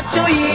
faccio io